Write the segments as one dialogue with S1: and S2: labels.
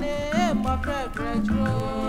S1: e wudane mo fre fre juro.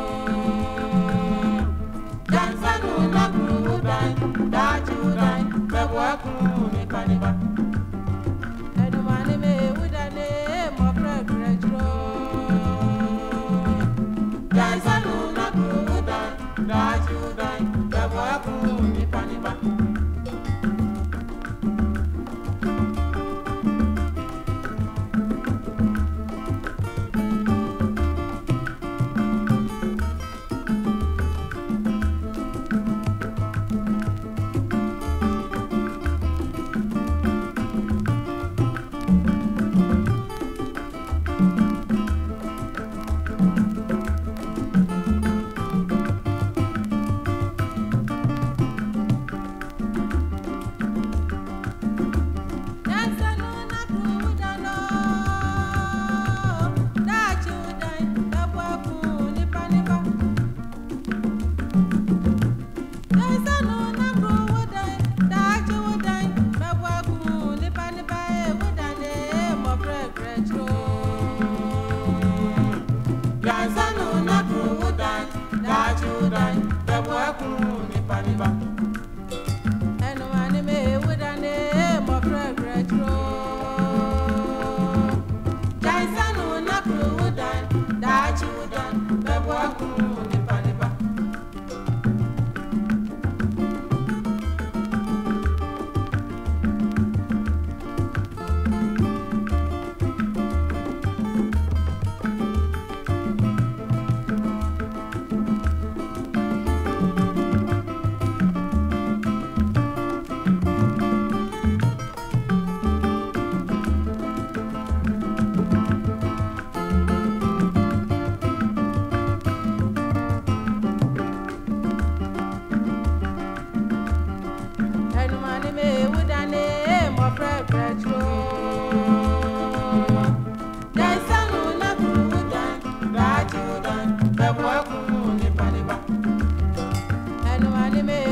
S1: Hello, anime.